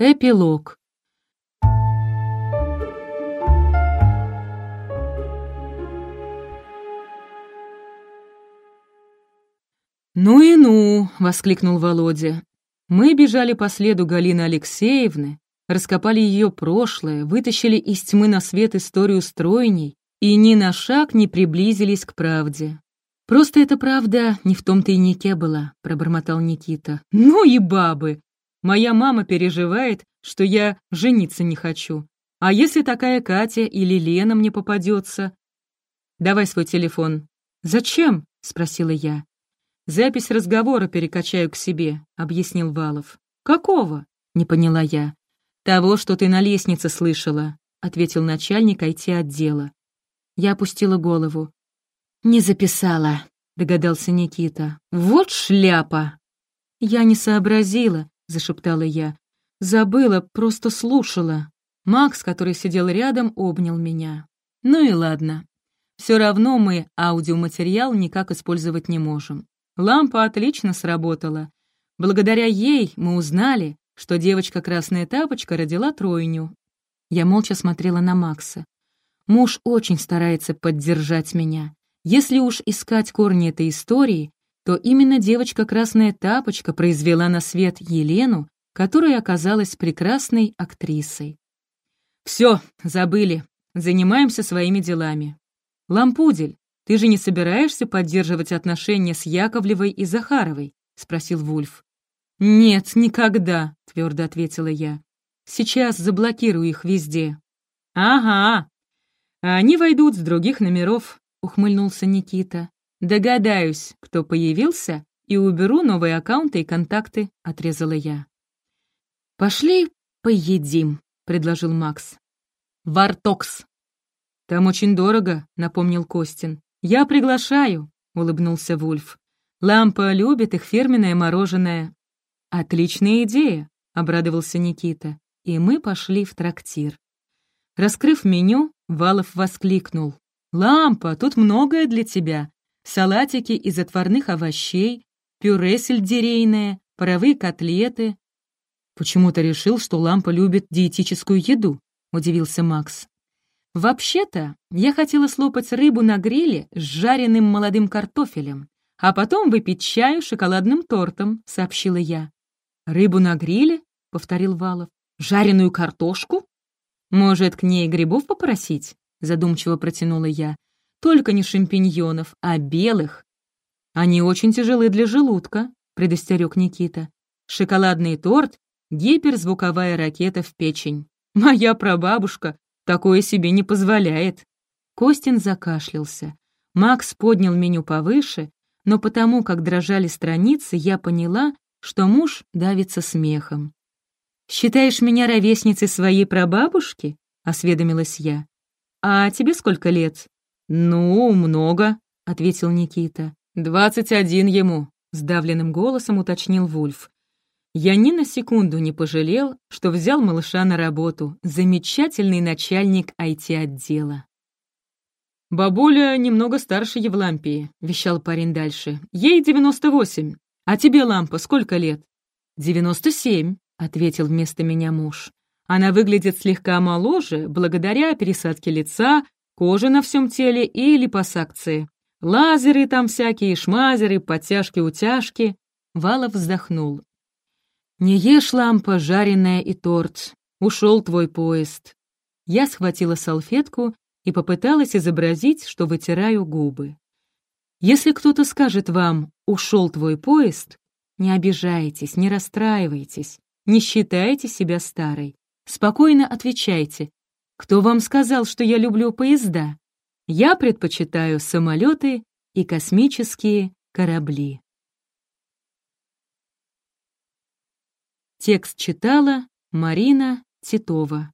Эпилог. «Ну и ну!» — воскликнул Володя. Мы бежали по следу Галины Алексеевны, раскопали ее прошлое, вытащили из тьмы на свет историю стройней и ни на шаг не приблизились к правде. «Просто эта правда не в том тайнике была», — пробормотал Никита. «Ну и бабы! Моя мама переживает, что я жениться не хочу. А если такая Катя или Лена мне попадется? Давай свой телефон. Зачем? спросила я. Запись разговора перекачаю к себе, объяснил Валов. Какого? не поняла я. Того, что ты на лестнице слышала, ответил начальник IT-отдела. Я опустила голову. Не записала, догадался Никита. Вот шляпа. Я не сообразила, — зашептала я. «Забыла, просто слушала». Макс, который сидел рядом, обнял меня. «Ну и ладно. Все равно мы аудиоматериал никак использовать не можем. Лампа отлично сработала. Благодаря ей мы узнали, что девочка Красная Тапочка родила тройню. Я молча смотрела на Макса. Муж очень старается поддержать меня. Если уж искать корни этой истории, то именно девочка Красная Тапочка произвела на свет Елену, которая оказалась прекрасной актрисой. «Все, забыли. Занимаемся своими делами. Лампудель, ты же не собираешься поддерживать отношения с Яковлевой и Захаровой?» — спросил Вульф. «Нет, никогда», — твердо ответила я. «Сейчас заблокирую их везде». «Ага, они войдут с других номеров», — ухмыльнулся Никита. «Догадаюсь, кто появился, и уберу новые аккаунты и контакты», — отрезала я. «Пошли поедим», — предложил Макс. «Вартокс». «Там очень дорого», — напомнил Костин. «Я приглашаю», — улыбнулся Вульф. «Лампа любит их фирменное мороженое». «Отличная идея», — обрадовался Никита. И мы пошли в трактир. Раскрыв меню, Валов воскликнул. «Лампа, тут многое для тебя салатики из отварных овощей, пюре сельдерейное, паровые котлеты. Почему-то решил, что Лампа любит диетическую еду, удивился Макс. Вообще-то, я хотела слопать рыбу на гриле с жареным молодым картофелем, а потом выпить чаю шоколадным тортом, сообщила я. Рыбу на гриле? повторил Валов. Жареную картошку? Может, к ней грибов попросить? задумчиво протянула я. Только не шампиньонов, а белых. Они очень тяжелы для желудка, предостерег Никита. Шоколадный торт — гиперзвуковая ракета в печень. Моя прабабушка такое себе не позволяет. Костин закашлялся. Макс поднял меню повыше, но потому, как дрожали страницы, я поняла, что муж давится смехом. «Считаешь меня ровесницей своей прабабушки?» — осведомилась я. «А тебе сколько лет?» «Ну, много», — ответил Никита. «Двадцать один ему», — сдавленным голосом уточнил Вульф. Я ни на секунду не пожалел, что взял малыша на работу. Замечательный начальник IT-отдела. «Бабуля немного старше Евлампии», — вещал парень дальше. «Ей девяносто восемь. А тебе, Лампа, сколько лет?» «Девяносто семь», — ответил вместо меня муж. «Она выглядит слегка моложе, благодаря пересадке лица, Кожа на всем теле и липосакции. Лазеры там всякие, шмазеры, подтяжки-утяжки. Валов вздохнул. «Не ешь, лампа, жареная и торт. Ушел твой поезд». Я схватила салфетку и попыталась изобразить, что вытираю губы. Если кто-то скажет вам «ушел твой поезд», не обижайтесь, не расстраивайтесь, не считайте себя старой. Спокойно отвечайте кто вам сказал, что я люблю поезда? Я предпочитаю самолеты и космические корабли. Текст читала Марина Титова.